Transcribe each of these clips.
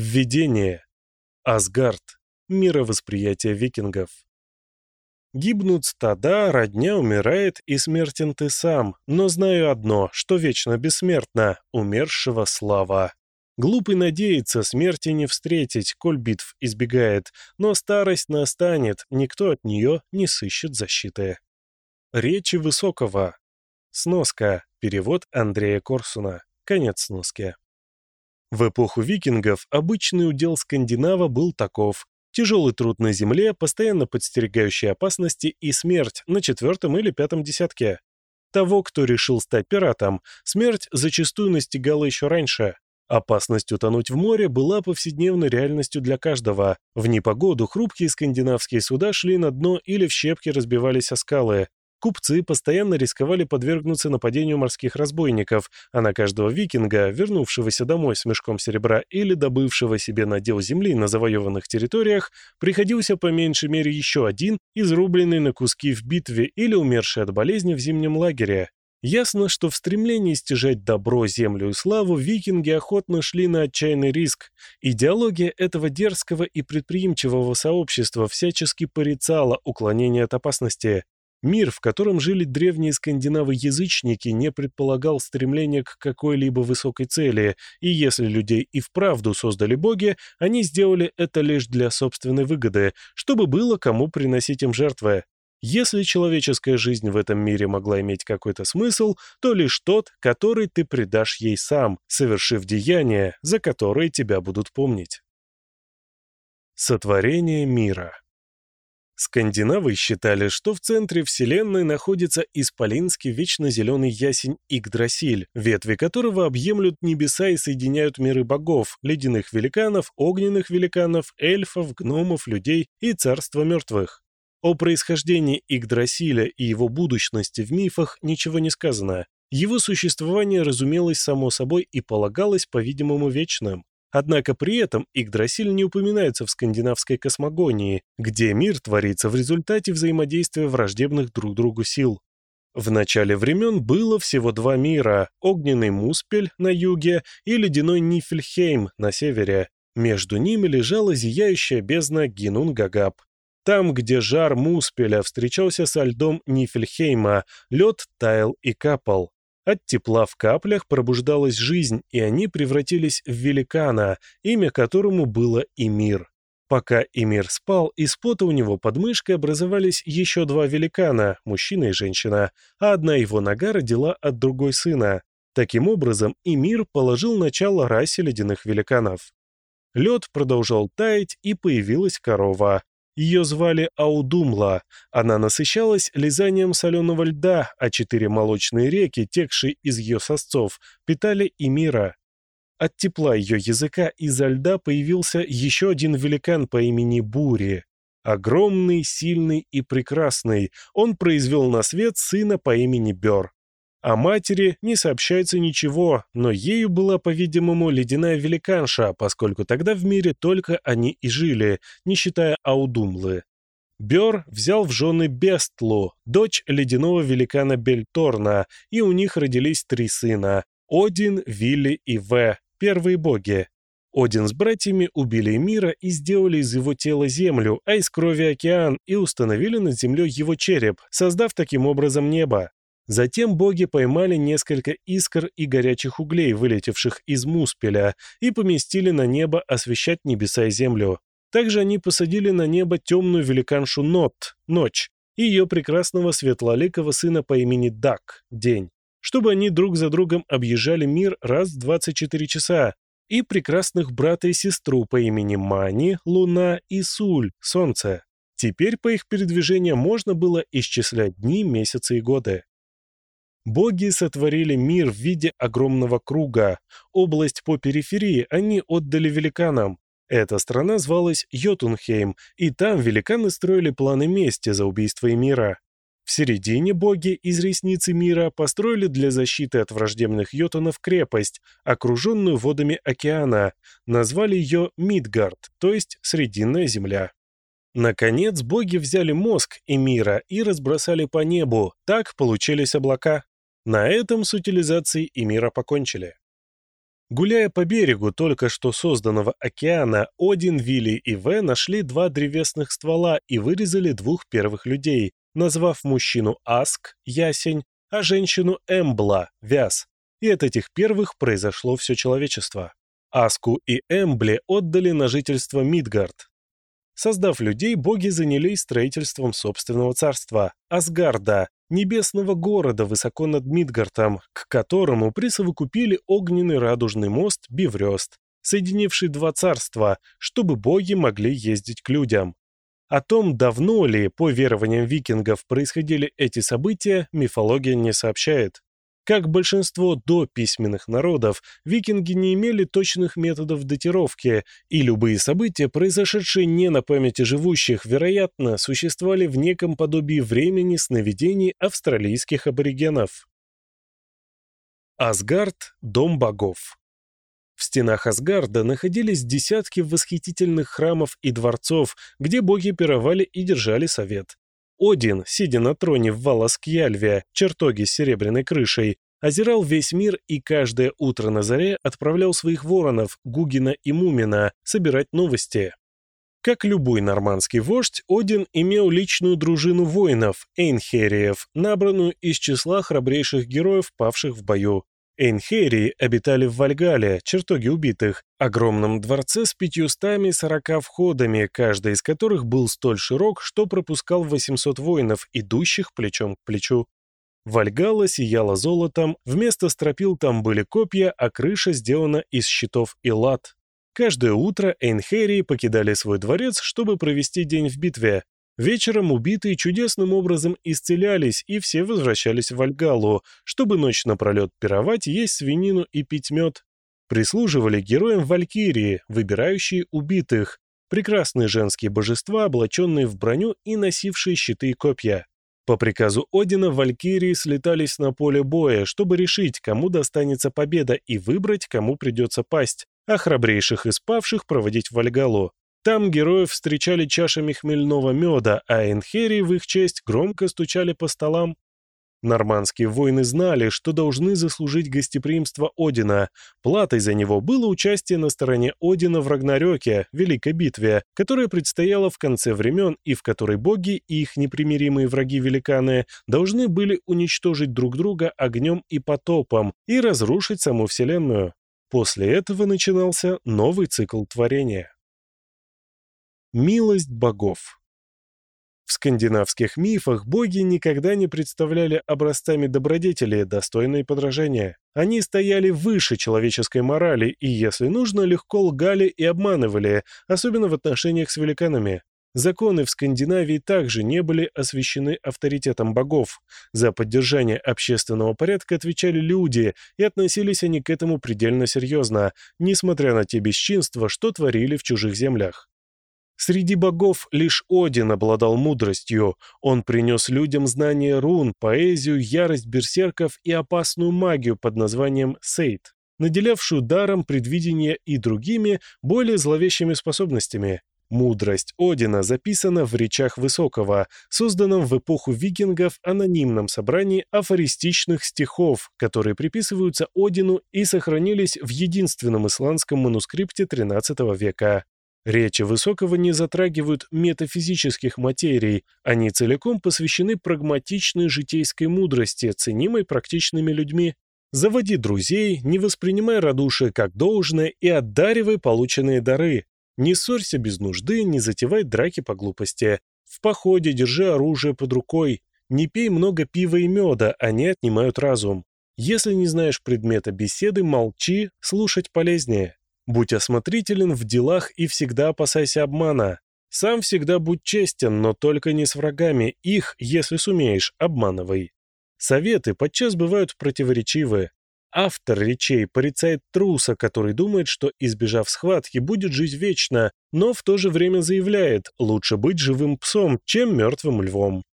Введение. Асгард. Мировосприятие викингов. Гибнут стада, родня умирает, и смертен ты сам, но знаю одно, что вечно бессмертно, умершего слава. Глупый надеется смерти не встретить, коль битв избегает, но старость настанет, никто от нее не сыщет защиты. Речи Высокого. Сноска. Перевод Андрея Корсуна. Конец сноски. В эпоху викингов обычный удел скандинава был таков. Тяжелый труд на земле, постоянно подстерегающие опасности и смерть на четвертом или пятом десятке. Того, кто решил стать пиратом, смерть зачастую настигала еще раньше. Опасность утонуть в море была повседневной реальностью для каждого. В непогоду хрупкие скандинавские суда шли на дно или в щепки разбивались о скалы. Купцы постоянно рисковали подвергнуться нападению морских разбойников, а на каждого викинга, вернувшегося домой с мешком серебра или добывшего себе надел земли на завоеванных территориях, приходился по меньшей мере еще один, изрубленный на куски в битве или умерший от болезни в зимнем лагере. Ясно, что в стремлении стяжать добро, землю и славу викинги охотно шли на отчаянный риск. Идеология этого дерзкого и предприимчивого сообщества всячески порицала уклонение от опасности. Мир, в котором жили древние скандинавы-язычники, не предполагал стремления к какой-либо высокой цели, и если людей и вправду создали боги, они сделали это лишь для собственной выгоды, чтобы было кому приносить им жертвы. Если человеческая жизнь в этом мире могла иметь какой-то смысл, то лишь тот, который ты предашь ей сам, совершив деяния, за которые тебя будут помнить. Сотворение мира Скандинавы считали, что в центре Вселенной находится исполинский вечно зеленый ясень Игдрасиль, ветви которого объемлют небеса и соединяют миры богов, ледяных великанов, огненных великанов, эльфов, гномов, людей и царства мертвых. О происхождении Игдрасиля и его будущности в мифах ничего не сказано. Его существование разумелось само собой и полагалось, по-видимому, вечным. Однако при этом Игдрасиль не упоминается в скандинавской космогонии, где мир творится в результате взаимодействия враждебных друг другу сил. В начале времен было всего два мира – огненный Муспель на юге и ледяной Нифельхейм на севере. Между ними лежала зияющая бездна Гинунгагап. Там, где жар Муспеля встречался со льдом Нифельхейма, лед таял и капал. От тепла в каплях пробуждалась жизнь, и они превратились в великана, имя которому было Эмир. Пока Эмир спал, из пота у него под мышкой образовались еще два великана, мужчина и женщина, а одна его нога родила от другой сына. Таким образом, Эмир положил начало расе ледяных великанов. Лед продолжал таять, и появилась корова. Ее звали Аудумла. Она насыщалась лизанием соленого льда, а четыре молочные реки, текшие из ее сосцов, питали и мира. От тепла ее языка изо льда появился еще один великан по имени Бури. Огромный, сильный и прекрасный, он произвел на свет сына по имени Бер. О матери не сообщается ничего, но ею была, по-видимому, ледяная великанша, поскольку тогда в мире только они и жили, не считая Аудумлы. Бер взял в жены Бестлу, дочь ледяного великана Бельторна, и у них родились три сына – Один, Вилли и В, первые боги. Один с братьями убили мира и сделали из его тела землю, а из крови океан, и установили над землей его череп, создав таким образом небо. Затем боги поймали несколько искр и горячих углей, вылетевших из Муспеля, и поместили на небо освещать небеса и землю. Также они посадили на небо темную великаншу Нот, ночь, и ее прекрасного светлоликого сына по имени Дак, день, чтобы они друг за другом объезжали мир раз в 24 часа, и прекрасных брата и сестру по имени Мани, Луна и Суль, Солнце. Теперь по их передвижениям можно было исчислять дни, месяцы и годы. Боги сотворили мир в виде огромного круга. Область по периферии они отдали великанам. Эта страна звалась Йотунхейм, и там великаны строили планы мести за убийство мира. В середине боги из ресницы мира построили для защиты от враждебных йотунов крепость, окруженную водами океана. Назвали ее Мидгард, то есть Срединная земля. Наконец, боги взяли мозг Эмира и разбросали по небу. Так получились облака. На этом с утилизацией и мира покончили. Гуляя по берегу только что созданного океана, Один, Вилли и В нашли два древесных ствола и вырезали двух первых людей, назвав мужчину Аск, ясень, а женщину Эмбла, вяз. И от этих первых произошло все человечество. Аску и Эмбле отдали на жительство Мидгард. Создав людей, боги занялись строительством собственного царства – Асгарда, небесного города высоко над Мидгартом, к которому присовокупили огненный радужный мост Биврёст, соединивший два царства, чтобы боги могли ездить к людям. О том, давно ли, по верованиям викингов, происходили эти события, мифология не сообщает. Как большинство дописьменных народов, викинги не имели точных методов датировки, и любые события, произошедшие не на памяти живущих, вероятно, существовали в неком подобии времени сновидений австралийских аборигенов. Асгард – дом богов. В стенах Асгарда находились десятки восхитительных храмов и дворцов, где боги пировали и держали совет. Один, сидя на троне в Валаскьяльве, чертоге с серебряной крышей, озирал весь мир и каждое утро на заре отправлял своих воронов, Гугина и Мумина, собирать новости. Как любой нормандский вождь, Один имел личную дружину воинов, эйнхериев, набранную из числа храбрейших героев, павших в бою. Эйнхерии обитали в Вальгале, чертоге убитых, огромном дворце с пятьюстами сорока входами, каждый из которых был столь широк, что пропускал 800 воинов, идущих плечом к плечу. Вальгала сияла золотом, вместо стропил там были копья, а крыша сделана из щитов и лад. Каждое утро Эйнхерии покидали свой дворец, чтобы провести день в битве, Вечером убитые чудесным образом исцелялись, и все возвращались в Вальгалу, чтобы ночь напролет пировать, есть свинину и пить мед. Прислуживали героям Валькирии, выбирающие убитых, прекрасные женские божества, облаченные в броню и носившие щиты и копья. По приказу Одина Валькирии слетались на поле боя, чтобы решить, кому достанется победа и выбрать, кому придется пасть, а храбрейших из павших проводить в Вальгалу. Там героев встречали чашами хмельного меда, а энхери в их честь громко стучали по столам. Нормандские воины знали, что должны заслужить гостеприимство Одина. Платой за него было участие на стороне Одина в Рагнарёке, Великой битве, которая предстояла в конце времен и в которой боги и их непримиримые враги-великаны должны были уничтожить друг друга огнем и потопом и разрушить саму Вселенную. После этого начинался новый цикл творения. Милость богов. В скандинавских мифах боги никогда не представляли образцами добродетели, достойные подражания. Они стояли выше человеческой морали и, если нужно, легко лгали и обманывали, особенно в отношениях с великанами. Законы в Скандинавии также не были освящены авторитетом богов. За поддержание общественного порядка отвечали люди, и относились они к этому предельно серьезно, несмотря на те бесчинства, что творили в чужих землях. Среди богов лишь Один обладал мудростью. Он принес людям знание рун, поэзию, ярость берсерков и опасную магию под названием Сейд, наделявшую даром предвидения и другими, более зловещими способностями. Мудрость Одина записана в речах Высокого, созданном в эпоху викингов анонимном собрании афористичных стихов, которые приписываются Одину и сохранились в единственном исландском манускрипте XIII века. Речи Высокого не затрагивают метафизических материй, они целиком посвящены прагматичной житейской мудрости, ценимой практичными людьми. Заводи друзей, не воспринимай радушие как должное и отдаривай полученные дары. Не ссорься без нужды, не затевай драки по глупости. В походе держи оружие под рукой. Не пей много пива и меда, они отнимают разум. Если не знаешь предмета беседы, молчи, слушать полезнее. Будь осмотрителен в делах и всегда опасайся обмана. Сам всегда будь честен, но только не с врагами. Их, если сумеешь, обманывай. Советы подчас бывают противоречивы. Автор речей порицает труса, который думает, что, избежав схватки, будет жить вечно, но в то же время заявляет, лучше быть живым псом, чем мертвым львом.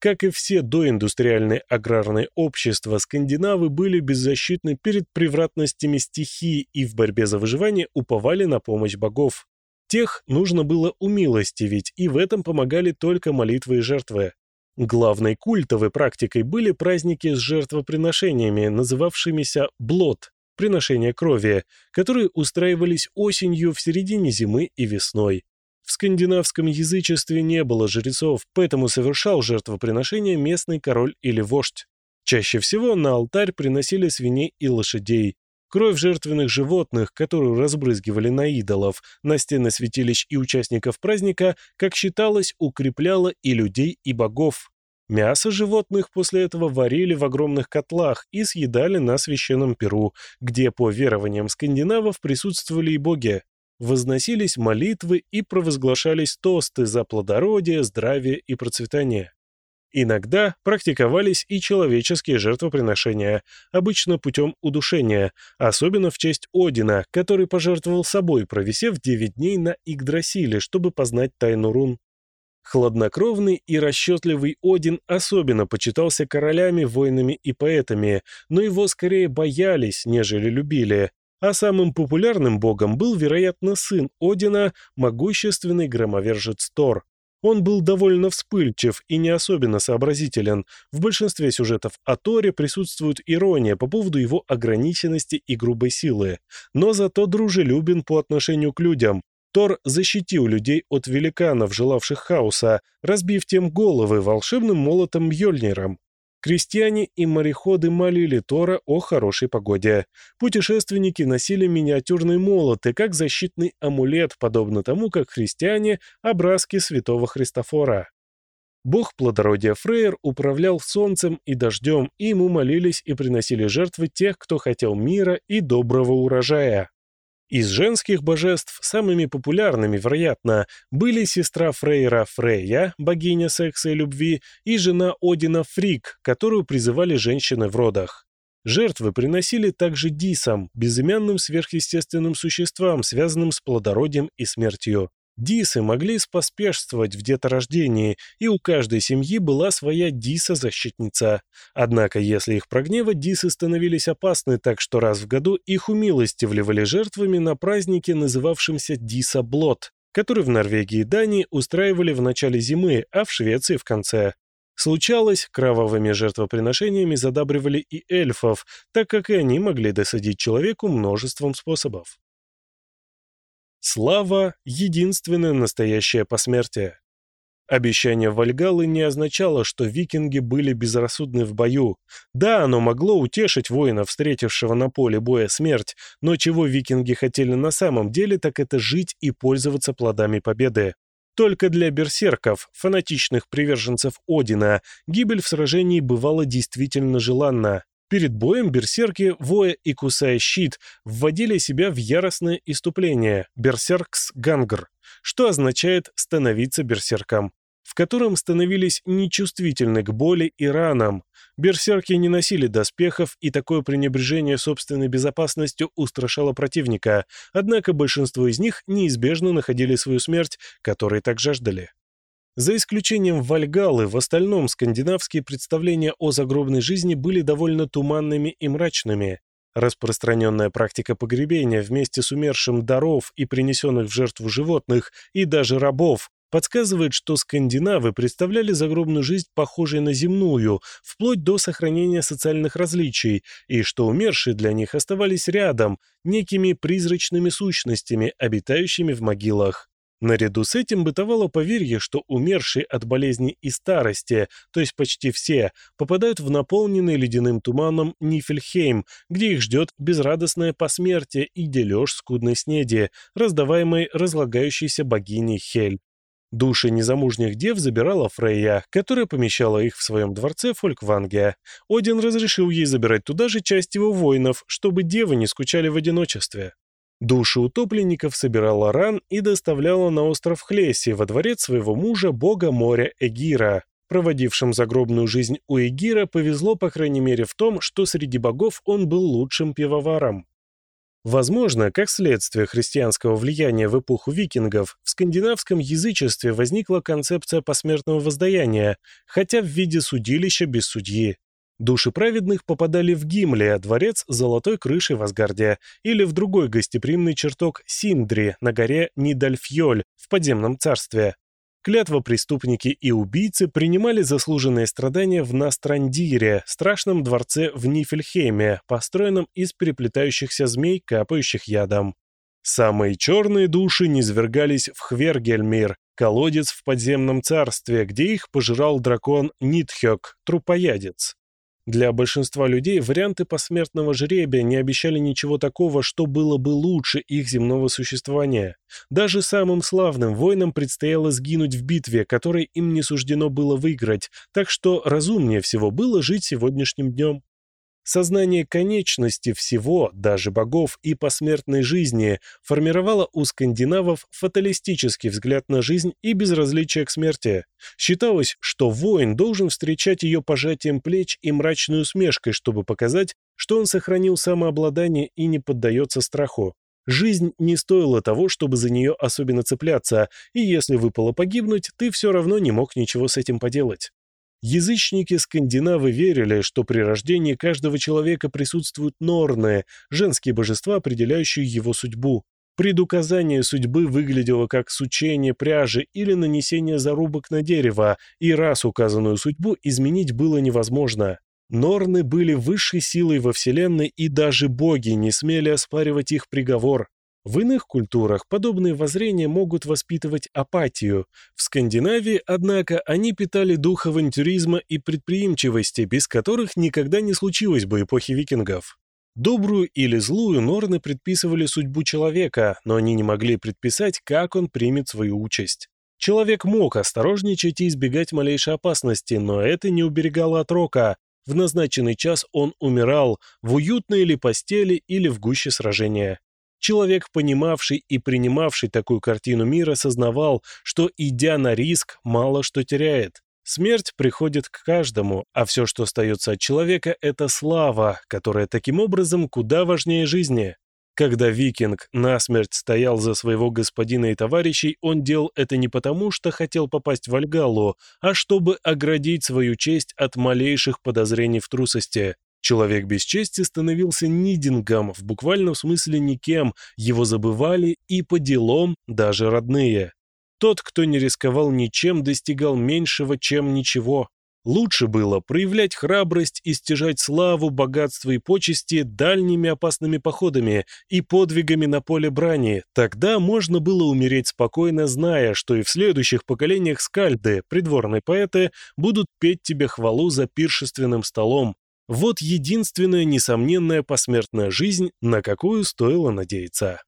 Как и все доиндустриальные аграрные общества, скандинавы были беззащитны перед превратностями стихии и в борьбе за выживание уповали на помощь богов. Тех нужно было умилостивить, и в этом помогали только молитвы и жертвы. Главной культовой практикой были праздники с жертвоприношениями, называвшимися блот, приношения крови, которые устраивались осенью, в середине зимы и весной. В скандинавском язычестве не было жрецов, поэтому совершал жертвоприношение местный король или вождь. Чаще всего на алтарь приносили свиней и лошадей. Кровь жертвенных животных, которую разбрызгивали на идолов, на стены святилищ и участников праздника, как считалось, укрепляла и людей, и богов. Мясо животных после этого варили в огромных котлах и съедали на священном перу, где, по верованиям скандинавов, присутствовали и боги возносились молитвы и провозглашались тосты за плодородие, здравие и процветание. Иногда практиковались и человеческие жертвоприношения, обычно путем удушения, особенно в честь Одина, который пожертвовал собой, провисев 9 дней на Игдрасиле, чтобы познать тайну рун. Хладнокровный и расчетливый Один особенно почитался королями, воинами и поэтами, но его скорее боялись, нежели любили а самым популярным богом был, вероятно, сын Одина, могущественный громовержец Тор. Он был довольно вспыльчив и не особенно сообразителен. В большинстве сюжетов о Торе присутствует ирония по поводу его ограниченности и грубой силы, но зато дружелюбен по отношению к людям. Тор защитил людей от великанов, желавших хаоса, разбив тем головы волшебным молотом Мьёльниром. Крестьяне и мореходы молили Тора о хорошей погоде. Путешественники носили миниатюрные молоты, как защитный амулет, подобно тому, как христиане – образки святого Христофора. Бог плодородия Фрейр управлял солнцем и дождем, и ему молились и приносили жертвы тех, кто хотел мира и доброго урожая. Из женских божеств самыми популярными, вероятно, были сестра Фрейра Фрейя, богиня секса и любви, и жена Одина Фрик, которую призывали женщины в родах. Жертвы приносили также дисам, безымянным сверхъестественным существам, связанным с плодородием и смертью. Дисы могли споспешствовать в деторождении, и у каждой семьи была своя диса-защитница. Однако, если их прогневать, дисы становились опасны так, что раз в году их умилостивливали жертвами на празднике, называвшемся Диса-Блот, который в Норвегии и Дании устраивали в начале зимы, а в Швеции в конце. Случалось, кровавыми жертвоприношениями задабривали и эльфов, так как и они могли досадить человеку множеством способов. Слава — единственное настоящее посмертие. Обещание Вальгалы не означало, что викинги были безрассудны в бою. Да, оно могло утешить воина, встретившего на поле боя смерть, но чего викинги хотели на самом деле, так это жить и пользоваться плодами победы. Только для берсерков, фанатичных приверженцев Одина, гибель в сражении бывала действительно желанна. Перед боем берсерки, воя и кусая щит, вводили себя в яростное иступление берсеркс гангр, что означает «становиться берсерком», в котором становились нечувствительны к боли и ранам. Берсерки не носили доспехов, и такое пренебрежение собственной безопасностью устрашало противника, однако большинство из них неизбежно находили свою смерть, которой так жаждали. За исключением Вальгалы, в остальном скандинавские представления о загробной жизни были довольно туманными и мрачными. Распространенная практика погребения вместе с умершим даров и принесенных в жертву животных и даже рабов подсказывает, что скандинавы представляли загробную жизнь похожей на земную, вплоть до сохранения социальных различий, и что умершие для них оставались рядом, некими призрачными сущностями, обитающими в могилах. Наряду с этим бытовало поверье, что умершие от болезней и старости, то есть почти все, попадают в наполненный ледяным туманом Нифельхейм, где их ждет безрадостное посмертие и дележ скудной снеди, раздаваемой разлагающейся богиней Хель. Души незамужних дев забирала Фрейя, которая помещала их в своем дворце Фолькванге. Один разрешил ей забирать туда же часть его воинов, чтобы девы не скучали в одиночестве. Души утопленников собирала Ран и доставляла на остров Хлеси, во дворец своего мужа, бога моря Эгира. Проводившим загробную жизнь у Эгира повезло, по крайней мере, в том, что среди богов он был лучшим пивоваром. Возможно, как следствие христианского влияния в эпоху викингов, в скандинавском язычестве возникла концепция посмертного воздаяния, хотя в виде судилища без судьи. Души праведных попадали в Гимле, дворец с золотой крышей в или в другой гостеприимный чертог Синдри на горе Нидальфьоль в подземном царстве. Клятва преступники и убийцы принимали заслуженные страдания в Настрандире, страшном дворце в Нифельхейме, построенном из переплетающихся змей, капающих ядом. Самые черные души низвергались в Хвергельмир, колодец в подземном царстве, где их пожирал дракон Нитхёк, трупоядец. Для большинства людей варианты посмертного жребия не обещали ничего такого, что было бы лучше их земного существования. Даже самым славным воинам предстояло сгинуть в битве, которой им не суждено было выиграть, так что разумнее всего было жить сегодняшним днем. Сознание конечности всего, даже богов и посмертной жизни, формировало у скандинавов фаталистический взгляд на жизнь и безразличие к смерти. Считалось, что воин должен встречать ее пожатием плеч и мрачной усмешкой, чтобы показать, что он сохранил самообладание и не поддается страху. Жизнь не стоила того, чтобы за нее особенно цепляться, и если выпало погибнуть, ты все равно не мог ничего с этим поделать. Язычники-скандинавы верили, что при рождении каждого человека присутствуют норны, женские божества, определяющие его судьбу. Предуказание судьбы выглядело как сучение пряжи или нанесение зарубок на дерево, и раз указанную судьбу изменить было невозможно. Норны были высшей силой во Вселенной, и даже боги не смели оспаривать их приговор. В иных культурах подобные воззрения могут воспитывать апатию. В Скандинавии, однако, они питали дух авантюризма и предприимчивости, без которых никогда не случилось бы эпохи викингов. Добрую или злую норны предписывали судьбу человека, но они не могли предписать, как он примет свою участь. Человек мог осторожничать и избегать малейшей опасности, но это не уберегало от рока. В назначенный час он умирал, в уютной ли постели или в гуще сражения. Человек, понимавший и принимавший такую картину мира, сознавал, что, идя на риск, мало что теряет. Смерть приходит к каждому, а все, что остается от человека, это слава, которая таким образом куда важнее жизни. Когда викинг насмерть стоял за своего господина и товарищей, он делал это не потому, что хотел попасть в Альгалу, а чтобы оградить свою честь от малейших подозрений в трусости. Человек без чести становился нидингом, в буквальном смысле никем, его забывали и по делам даже родные. Тот, кто не рисковал ничем, достигал меньшего, чем ничего. Лучше было проявлять храбрость и стяжать славу, богатство и почести дальними опасными походами и подвигами на поле брани. Тогда можно было умереть спокойно, зная, что и в следующих поколениях скальды, придворные поэты, будут петь тебе хвалу за пиршественным столом, вот единственная несомненная посмертная жизнь, на какую стоило надеяться.